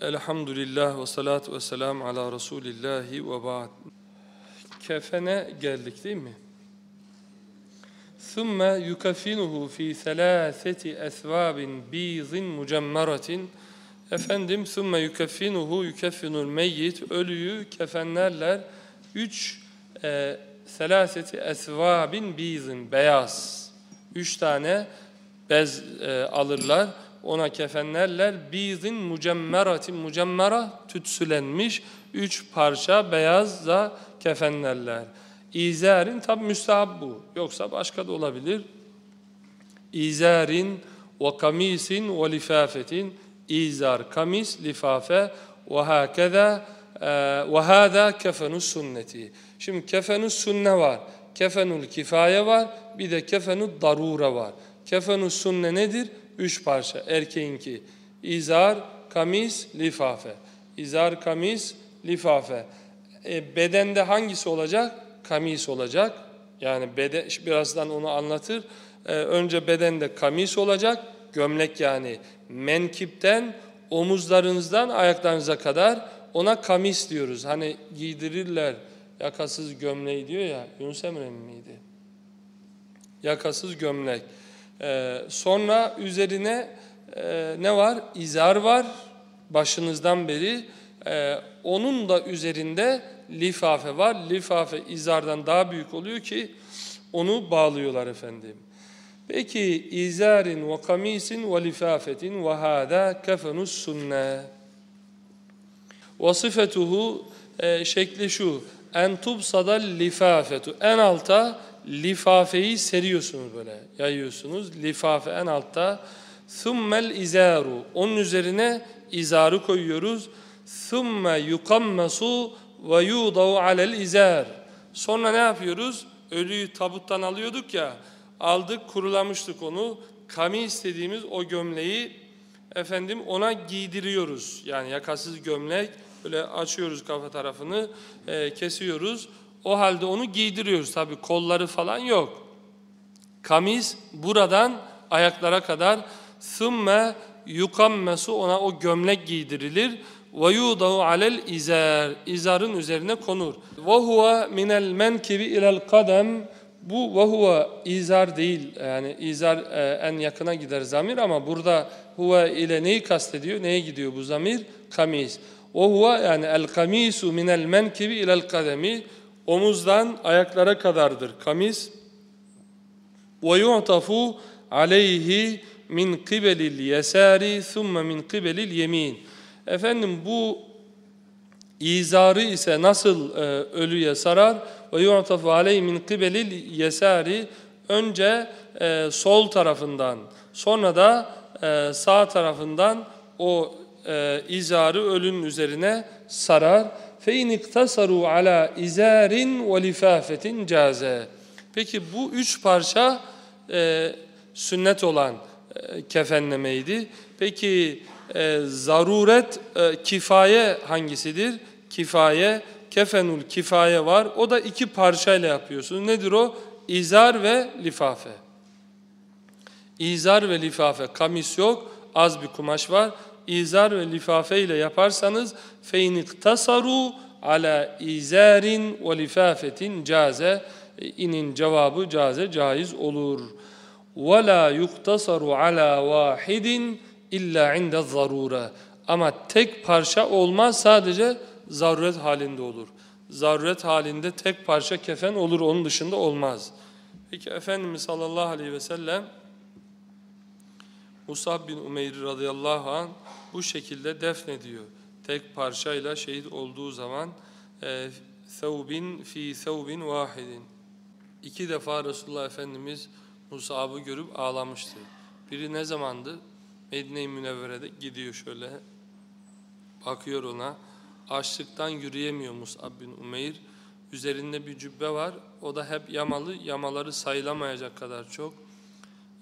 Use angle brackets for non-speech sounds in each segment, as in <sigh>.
Elhamdülillah ve salatu ve selam ala Resulillahi ve ba'd. Kefene geldik değil mi? ثُمَّ يُكَفِّنُهُ ف۪ي ثَلَاثَةِ اَثْوَابٍ ب۪يضٍ مُجَمَّرَةٍ Efendim ثُمَّ يُكَفِّنُهُ يُكَفِّنُ الْمَيِّتِ Ölüyü kefenlerler. Üç e, selâseti esvâbin bîzin beyaz. Üç tane bez e, alırlar. ona kefenlerler. Bîzin mucemmeratin mucemmera tütsülenmiş. Üç parça beyazla kefenlerler. İzarin tabi müstahab bu. Yoksa başka da olabilir. İzarin ve kamisin ve lifafetin. İzar, kamis, lifafe ve hakeza ve hâzâ kefenus sünneti. Şimdi kefenus sünne var. Kefenul kifaye var. Bir de kefenul darura var. Kefenus sünne nedir? Üç parça. Erkeğinki. İzar, kamis, lifafe. İzar, kamis, lifafe. E, bedende hangisi olacak? Kamis olacak. Yani beden, birazdan onu anlatır. E, önce bedende kamis olacak. Gömlek yani menkipten, omuzlarınızdan ayaklarınıza kadar ona kamis diyoruz. Hani giydirirler yakasız gömleği diyor ya. Yunus Emre miydi? Yakasız gömlek. Ee, sonra üzerine e, ne var? İzar var. Başınızdan beri. Ee, onun da üzerinde lifafe var. Lifafe izardan daha büyük oluyor ki onu bağlıyorlar efendim. Peki izarin ve kamisin ve lifafetin ve hâdâ kefenus sünne. Vasıfetuhu e, şekli şu. En tubsadal lifafetu. En alta lifafeyi seriyorsunuz böyle. Yayıyorsunuz. Lifafe en altta. Thummel izaru. Onun üzerine izarı koyuyoruz. Thumme yukammasu ve yudavu alel izar. Sonra ne yapıyoruz? Ölüyü tabuttan alıyorduk ya. Aldık, kurulamıştık onu. Kami istediğimiz o gömleği efendim ona giydiriyoruz. Yani yakasız gömlek böyle açıyoruz kafa tarafını, e, kesiyoruz. O halde onu giydiriyoruz tabi kolları falan yok. Kamis buradan ayaklara kadar sümme yukammesu ona o gömlek giydirilir ve yudahu alel izar izarın üzerine konur. Ve huve minel menkibi ilel kadem bu ve huve izar değil yani izar e, en yakına gider zamir ama burada huve ile neyi kastediyor neye gidiyor bu zamir kamis. Ve huve yani el kamisu minel menkibi ilel kademi omuzdan ayaklara kadardır kamis. Yu'tafu aleyhi min kibelil yesari thumme min kibelil yemin. Efendim bu izarı ise nasıl e, ölüye sarar? Ve yu'tafu aleyhi min kibelil yesari önce e, sol tarafından sonra da e, sağ tarafından o e, izarı ölünün üzerine sarar. فَاِنْ اِقْتَصَرُوا عَلَى اِزَارٍ وَلِفَافَةٍ caze. Peki bu üç parça e, sünnet olan e, kefenlemeydi. Peki e, zaruret, e, kifaye hangisidir? Kifaye, kefenul kifaye var. O da iki parçayla yapıyorsunuz. Nedir o? İzar ve lifafe. İzar ve lifafe. Kamis yok, az bir kumaş var. İzar ve lifafe ile yaparsanız فَاِنْ اِقْتَصَرُوا ala izarin ve lifafetin caze inin cevabı caze caiz olur. وَلَا يُقْتَصَرُ عَلَى وَاحِدٍ illa inde zarura. Ama tek parça olmaz sadece zaruret halinde olur. Zaruret halinde tek parça kefen olur onun dışında olmaz. Peki Efendimiz sallallahu aleyhi ve sellem Musab bin Umeyr radıyallahu an bu şekilde defnediyor. Tek parçayla şehit olduğu zaman e, thawbin fi thawbin vahidin. İki defa Resulullah Efendimiz Musab'ı görüp ağlamıştı. Biri ne zamandı? Medine-i Münevvere'de gidiyor şöyle. Bakıyor ona. Açlıktan yürüyemiyor Musab bin Umeyr. Üzerinde bir cübbe var. O da hep yamalı. Yamaları sayılamayacak kadar çok.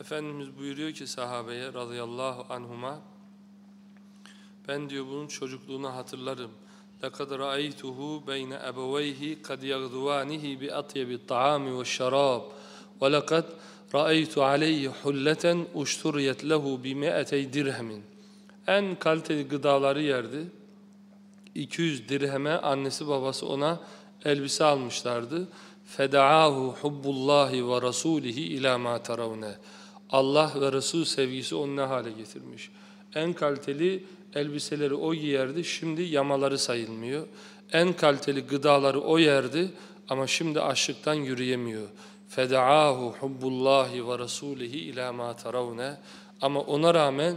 Efendimiz buyuruyor ki sahabeye radıyallahu anhuma ben diyor bunun çocukluğunu hatırlarım. لَقَدْ رَأَيْتُهُ بَيْنَ أَبَوَيْهِ قَدْ يَغْدُوَانِهِ بِأَطْيَبِ الطَّعَامِ وَالشَّرَابِ وَلَقَدْ رَأَيْتُ عَلَيْهِ حُلَّةً اُشْتُرِيَتْ لَهُ بِمِئَتَيْ دِرْهَمٍ En kaliteli gıdaları yerdi. 200 dirheme annesi babası ona elbise almışlardı. Fedaahu hubbullahi ve rasulihi ila ma taravne. Allah ve Resul sevgisi onu ne hale getirmiş. En kaliteli elbiseleri o giyerdi, şimdi yamaları sayılmıyor. En kaliteli gıdaları o yerdi ama şimdi açlıktan yürüyemiyor. Fedaahu hubbullahi ve rasulihi ila ma taravne. Ama ona rağmen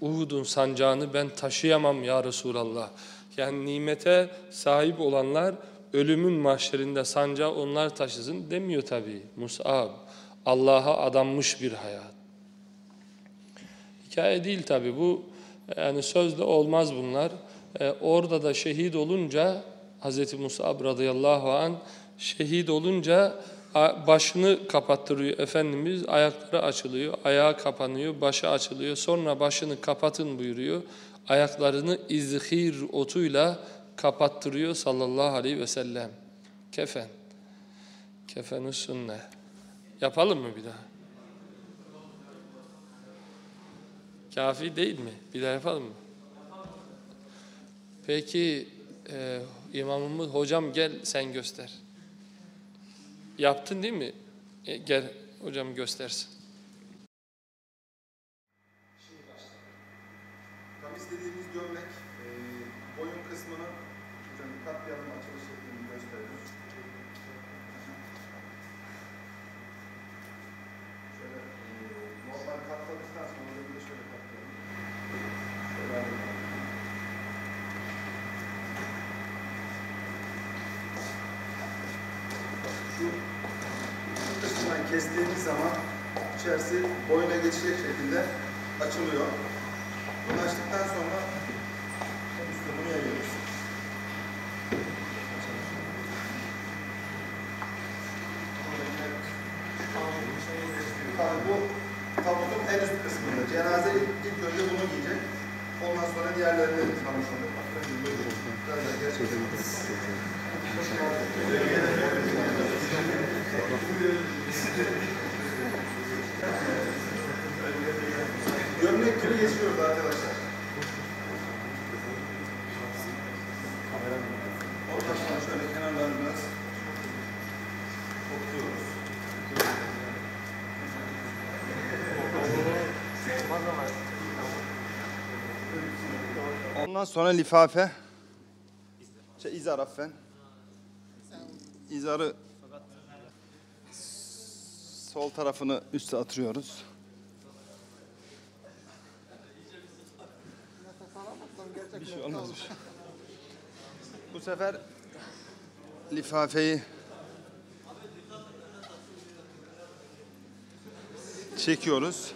Uhud'un sancağını ben taşıyamam ya Resulallah. Yani nimete sahip olanlar ölümün mahşerinde sancağı onlar taşısın demiyor tabi Mus'ab. Allah'a adanmış bir hayat. Hikaye değil tabi bu yani sözle olmaz bunlar. Ee, orada da şehit olunca Hz. Mus'ab radıyallahu an şehit olunca başını kapattırıyor Efendimiz ayakları açılıyor ayağı kapanıyor başı açılıyor. Sonra başını kapatın buyuruyor. Ayaklarını izhir otuyla kapattırıyor sallallahu aleyhi ve sellem. Kefen. Kefenü sünne. Yapalım mı bir daha kafi değil mi bir daha yapalım mı peki e, imamımız hocam gel sen göster Yaptın değil mi? E, gel hocam göstersin. Şimdi başlayalım. Kamis dediğimiz gömlek, e, boyun kısmını hocam katlayalım açılış şeklini gösteriyoruz. Şöyle e, normal katladıktan sonra hocam bir de şöyle katlayalım. Şöyle alalım. Şu şu kısmından kestiğimiz zaman içerisi boyuna geçecek şekilde açılıyor. Bunu açtıktan sonra üstüne bunu yayıyoruz. Tabii bu tabutun en üst kısmında. Cenaze ilk, önce bunu giyecek. Ondan sonra diğerlerini tanış oluyor. Biraz da gerçekten <laughs> Gibi geçiyordu arkadaşlar. Sonra şöyle kenarlarını biraz topluyoruz. Ondan sonra lifafe. Şey, izar affen. İzarı sol tarafını üste atıyoruz. Şey olmaz. Bu sefer lifafeyi çekiyoruz.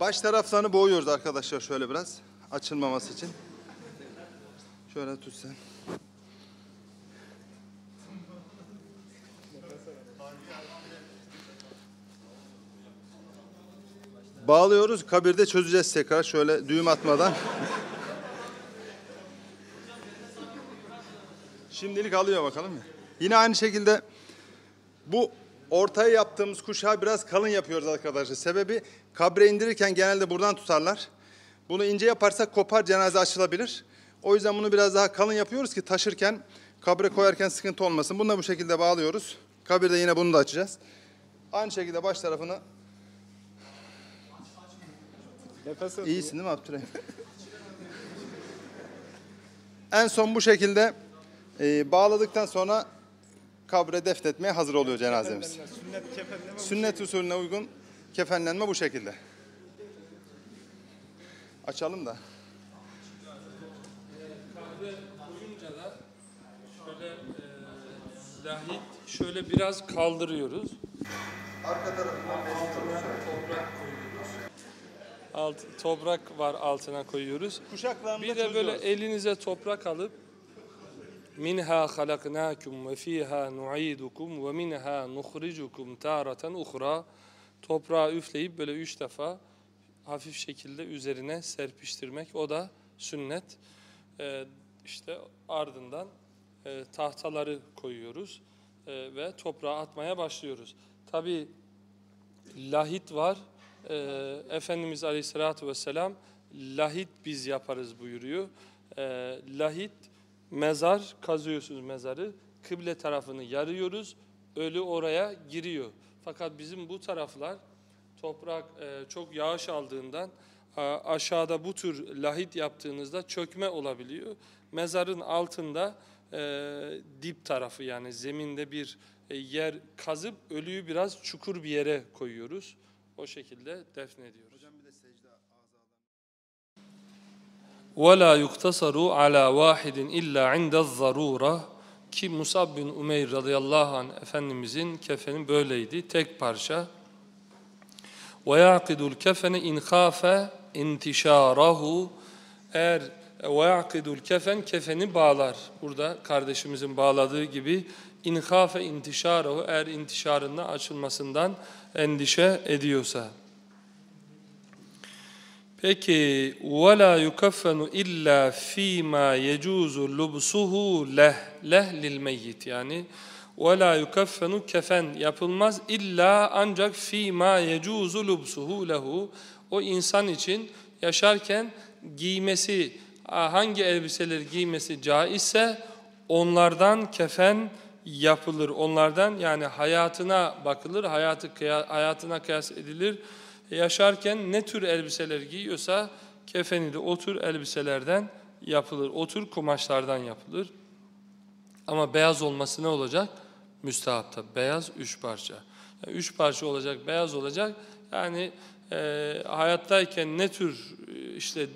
Baş taraflarını boğuyoruz arkadaşlar şöyle biraz açılmaması için. Şöyle tut sen. Bağlıyoruz. Kabirde çözeceğiz tekrar şöyle düğüm atmadan. Şimdilik alıyor bakalım ya. Yine aynı şekilde bu ortaya yaptığımız kuşağı biraz kalın yapıyoruz arkadaşlar. Sebebi kabre indirirken genelde buradan tutarlar. Bunu ince yaparsak kopar cenaze açılabilir. O yüzden bunu biraz daha kalın yapıyoruz ki taşırken kabre koyarken sıkıntı olmasın. Bunu da bu şekilde bağlıyoruz. Kabirde yine bunu da açacağız. Aynı şekilde baş tarafını Nefes. İyisin değil mi Abdurrahim? en son bu şekilde e, bağladıktan sonra kabre defnetmeye hazır oluyor cenazemiz. Sünnet. Sünnet usulüne uygun kefenlenme bu şekilde. Açalım da. Kahve koyunca da şöyle e, lahit şöyle biraz kaldırıyoruz. Arka tarafından besliyoruz. Toprak koyuyoruz. Alt, toprak var altına koyuyoruz. Kuşaklarını Bir de böyle çözüyoruz. elinize toprak alıp minha halaknakum ve fiha nu'idukum ve minha nukhrijukum taratan ukhra toprağı üfleyip böyle üç defa hafif şekilde üzerine serpiştirmek. O da sünnet. E, işte ardından e, tahtaları koyuyoruz e, ve toprağa atmaya başlıyoruz. Tabi lahit var. E, Efendimiz Aleyhisselatü Vesselam lahit biz yaparız buyuruyor. E, lahit mezar kazıyorsunuz mezarı. Kıble tarafını yarıyoruz. Ölü oraya giriyor. Fakat bizim bu taraflar toprak e, çok yağış aldığından a- aşağıda bu tür lahit yaptığınızda çökme olabiliyor. Mezarın altında e, dip tarafı yani zeminde bir e, yer kazıp ölüyü biraz çukur bir yere koyuyoruz. O şekilde defnediyoruz. Hocam bir de secde azadan. وَلَا يُقْتَصَرُ عَلَى وَاحِدٍ اِلَّا عِنْدَ الضَّرُورَةِ Ki Musab bin Umeyr radıyallahu anh Efendimizin kefeni böyleydi. Tek parça. وَيَعْقِدُ الْكَفَنِ اِنْ خَافَ اِنْتِشَارَهُ Eğer وَيَعْقِدُ الْكَفَنِ kefeni bağlar. Burada kardeşimizin bağladığı gibi اِنْ خَافَ اِنْتِشَارَهُ Eğer intişarının açılmasından endişe ediyorsa. Peki وَلَا يُكَفَّنُ اِلَّا ف۪ي مَا يَجُوزُ لُبْسُهُ leh leh lil meyyit ve la yukeffenu kefen yapılmaz illa ancak fi ma yecuzu lubsuhu lehu o insan için yaşarken giymesi hangi elbiseleri giymesi caizse onlardan kefen yapılır. Onlardan yani hayatına bakılır, hayatı hayatına kıyas edilir. Yaşarken ne tür elbiseler giyiyorsa kefeni de o tür elbiselerden yapılır. O tür kumaşlardan yapılır. Ama beyaz olması ne olacak? Müstehapta. Beyaz üç parça. Yani üç parça olacak, beyaz olacak. Yani e, hayattayken ne tür e, işte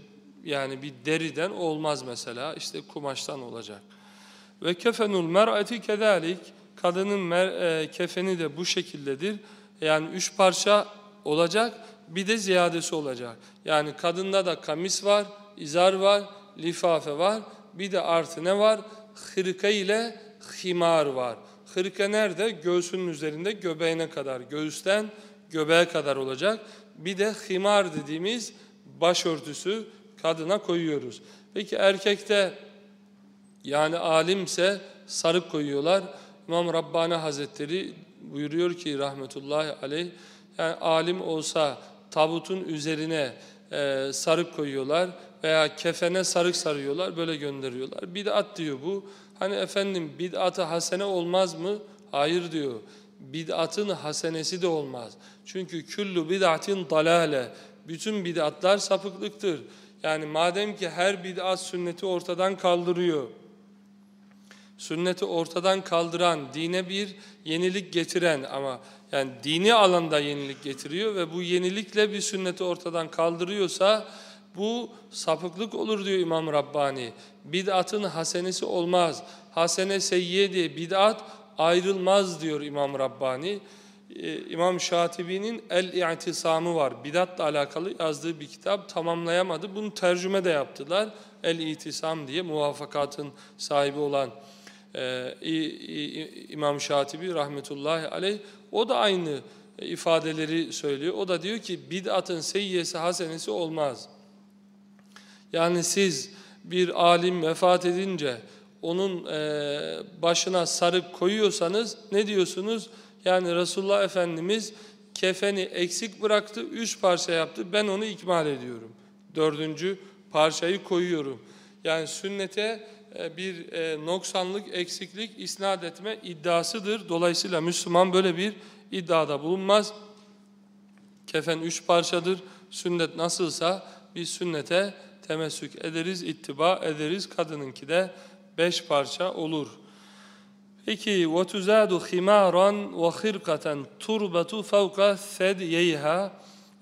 yani bir deriden olmaz mesela. işte kumaştan olacak. Ve kefenul mer'ati kedalik. Kadının mer, e, kefeni de bu şekildedir. Yani üç parça olacak, bir de ziyadesi olacak. Yani kadında da kamis var, izar var, lifafe var, bir de artı ne var? Hırka ile himar var. Hırka nerede? Göğsünün üzerinde göbeğine kadar, göğüsten göbeğe kadar olacak. Bir de himar dediğimiz başörtüsü kadına koyuyoruz. Peki erkekte yani alimse sarık koyuyorlar. İmam Rabbani Hazretleri buyuruyor ki rahmetullahi aleyh yani alim olsa tabutun üzerine e, sarık koyuyorlar veya kefene sarık sarıyorlar böyle gönderiyorlar. Bid'at diyor bu. Hani efendim bid'atı hasene olmaz mı? Hayır diyor. Bid'atın hasenesi de olmaz. Çünkü küllü bid'atin dalale. Bütün bid'atlar sapıklıktır. Yani madem ki her bid'at sünneti ortadan kaldırıyor sünneti ortadan kaldıran, dine bir yenilik getiren ama yani dini alanda yenilik getiriyor ve bu yenilikle bir sünneti ortadan kaldırıyorsa bu sapıklık olur diyor İmam Rabbani. Bid'atın hasenesi olmaz. Hasene seyyiye diye bid'at ayrılmaz diyor İmam Rabbani. Ee, İmam Şatibi'nin El-İ'tisamı var. Bidatla alakalı yazdığı bir kitap tamamlayamadı. Bunu tercüme de yaptılar. El-İ'tisam diye muvafakatın sahibi olan ee, İmam Şatibi rahmetullahi aleyh o da aynı ifadeleri söylüyor. O da diyor ki bid'atın seyyiyesi hasenesi olmaz. Yani siz bir alim vefat edince onun e, başına sarık koyuyorsanız ne diyorsunuz? Yani Resulullah Efendimiz kefeni eksik bıraktı, üç parça yaptı. Ben onu ikmal ediyorum. Dördüncü parçayı koyuyorum. Yani sünnete e, bir e, noksanlık, eksiklik isnat etme iddiasıdır. Dolayısıyla Müslüman böyle bir iddiada bulunmaz. Kefen üç parçadır. Sünnet nasılsa biz sünnete temessük ederiz, ittiba ederiz. Kadınınki de beş parça olur. Peki وَتُزَادُ خِمَارًا وَخِرْقَةً تُرْبَةُ فَوْقَ ثَدْيَيْهَا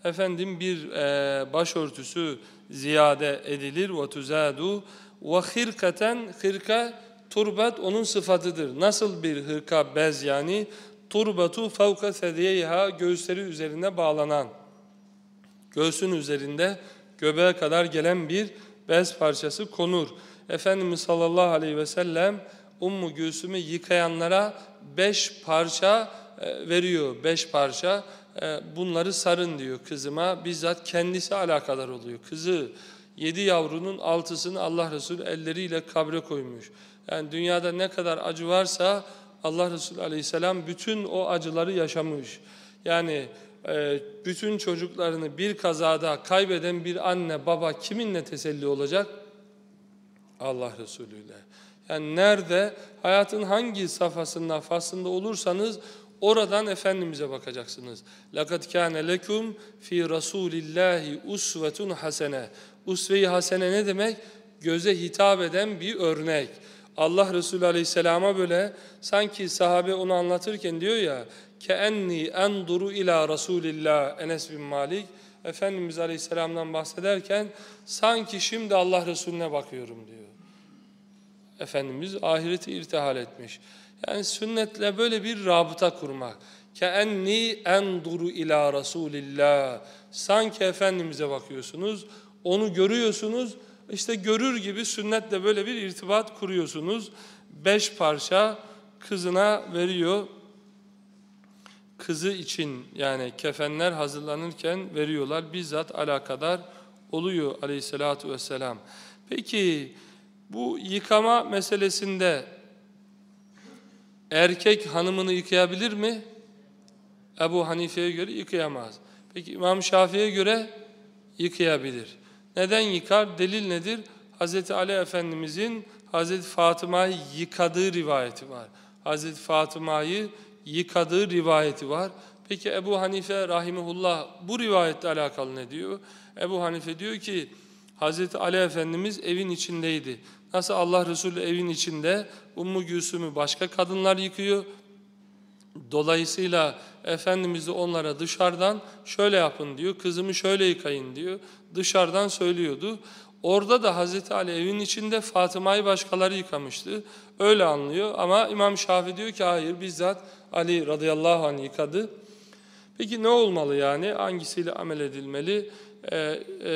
Efendim bir e, başörtüsü ziyade edilir. وَتُزَادُ وَخِرْقَةً Hırka, turbat onun sıfatıdır. Nasıl bir hırka, bez yani? Turbatu fevka sediyeyha göğüsleri üzerine bağlanan. Göğsün üzerinde göbeğe kadar gelen bir bez parçası konur. Efendimiz sallallahu aleyhi ve sellem Ummu Gülsüm'ü yıkayanlara beş parça e, veriyor. Beş parça e, bunları sarın diyor kızıma. Bizzat kendisi alakadar oluyor. Kızı yedi yavrunun altısını Allah Resulü elleriyle kabre koymuş. Yani dünyada ne kadar acı varsa Allah Resulü aleyhisselam bütün o acıları yaşamış. Yani bütün çocuklarını bir kazada kaybeden bir anne baba kiminle teselli olacak? Allah Resulü ile. Yani nerede, hayatın hangi safhasında, faslında olursanız oradan Efendimiz'e bakacaksınız. لَقَدْ كَانَ لَكُمْ ف۪ي رَسُولِ اللّٰهِ اُسْوَةٌ hasene. Usve-i hasene ne demek? Göze hitap eden bir örnek. Allah Resulü Aleyhisselam'a böyle sanki sahabe onu anlatırken diyor ya Keenni enduru ila Rasulillah Enes bin Malik Efendimiz Aleyhisselam'dan bahsederken sanki şimdi Allah Resulüne bakıyorum diyor. Efendimiz ahireti irtihal etmiş. Yani sünnetle böyle bir rabıta kurmak. Keenni enduru ila Rasulillah. Sanki Efendimiz'e bakıyorsunuz, onu görüyorsunuz. İşte görür gibi sünnetle böyle bir irtibat kuruyorsunuz. Beş parça kızına veriyor Kızı için yani kefenler hazırlanırken veriyorlar. Bizzat alakadar oluyor aleyhissalatu vesselam. Peki bu yıkama meselesinde erkek hanımını yıkayabilir mi? Ebu Hanife'ye göre yıkayamaz. Peki İmam Şafii'ye göre yıkayabilir. Neden yıkar? Delil nedir? Hz. Ali Efendimizin Hz. Fatıma'yı yıkadığı rivayeti var. Hz. Fatıma'yı yıkadığı rivayeti var. Peki Ebu Hanife rahimehullah bu rivayetle alakalı ne diyor? Ebu Hanife diyor ki Hz. Ali Efendimiz evin içindeydi. Nasıl Allah Resulü evin içinde Ummu Gülsüm'ü başka kadınlar yıkıyor. Dolayısıyla Efendimiz de onlara dışarıdan şöyle yapın diyor, kızımı şöyle yıkayın diyor. Dışarıdan söylüyordu. Orada da Hazreti Ali evin içinde Fatıma'yı başkaları yıkamıştı. Öyle anlıyor ama İmam Şafii diyor ki hayır bizzat Ali radıyallahu anh yıkadı. Peki ne olmalı yani? Hangisiyle amel edilmeli? Ee, e,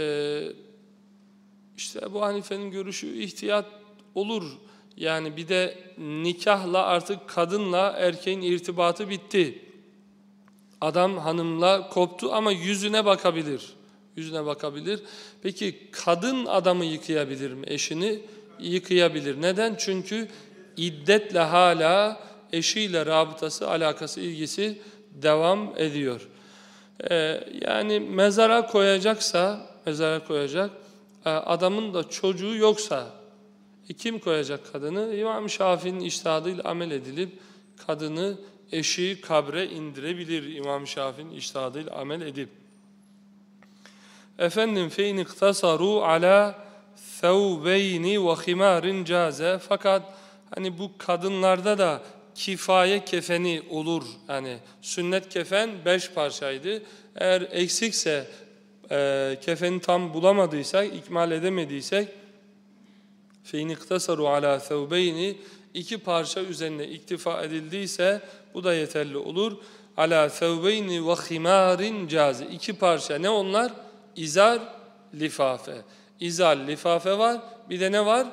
işte bu Hanife'nin görüşü ihtiyat olur. Yani bir de nikahla artık kadınla erkeğin irtibatı bitti. Adam hanımla koptu ama yüzüne bakabilir. Yüzüne bakabilir. Peki kadın adamı yıkayabilir mi eşini? Yıkayabilir. Neden? Çünkü iddetle hala eşiyle rabıtası, alakası, ilgisi devam ediyor. Ee, yani mezara koyacaksa, mezara koyacak, e, adamın da çocuğu yoksa e kim koyacak kadını? İmam Şafii'nin iştihadıyla amel edilip kadını eşi kabre indirebilir İmam Şafii'nin iştihadıyla amel edip. Efendim feyn iktasaru ala thawbeyni ve himarin caze fakat hani bu kadınlarda da kifaye kefeni olur. Yani sünnet kefen beş parçaydı. Eğer eksikse e, kefeni tam bulamadıysak, ikmal edemediysek feyn iktasaru ala thawbeyni iki parça üzerine iktifa edildiyse bu da yeterli olur. Thawbeyni ve himarin cazi. İki parça ne onlar? İzar, lifafe. İzar, lifafe var. Bir de ne var?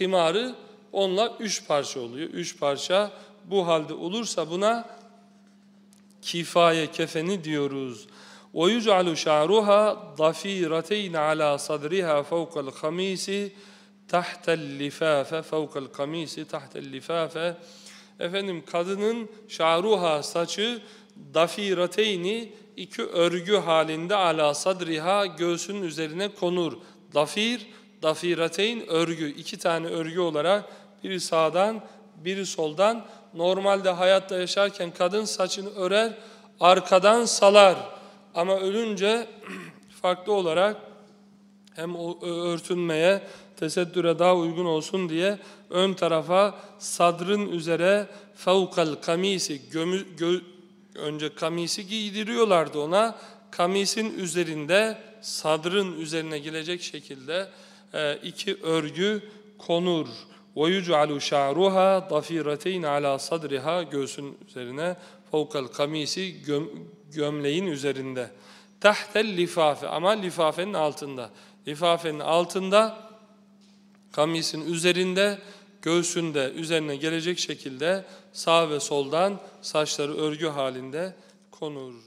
Himarı. Onunla üç parça oluyor. Üç parça bu halde olursa buna kifaye kefeni diyoruz. وَيُجْعَلُ شَعْرُهَا ضَفِيرَتَيْنَ عَلَى صَدْرِهَا فَوْقَ الْخَمِيسِ tahtel lifafe fevkel kamisi tahtel lifafe efendim kadının şaruha saçı dafirateyni iki örgü halinde ala sadriha göğsünün üzerine konur. Dafir, dafirateyn örgü. iki tane örgü olarak biri sağdan biri soldan normalde hayatta yaşarken kadın saçını örer arkadan salar ama ölünce <clears throat> farklı olarak hem örtünmeye tesettüre daha uygun olsun diye ön tarafa sadrın üzere fevkal kamisi gömü, gö, önce kamisi giydiriyorlardı ona. Kamisin üzerinde sadrın üzerine gelecek şekilde e, iki örgü konur. وَيُجْعَلُ شَعْرُهَا ضَفِيرَتَيْنَ عَلَى sadriha Göğsün üzerine fevkal kamisi göm, gömleğin üzerinde. Tahtel lifafe ama lifafenin altında. Lifafenin altında kamisin üzerinde, göğsünde üzerine gelecek şekilde sağ ve soldan saçları örgü halinde konur.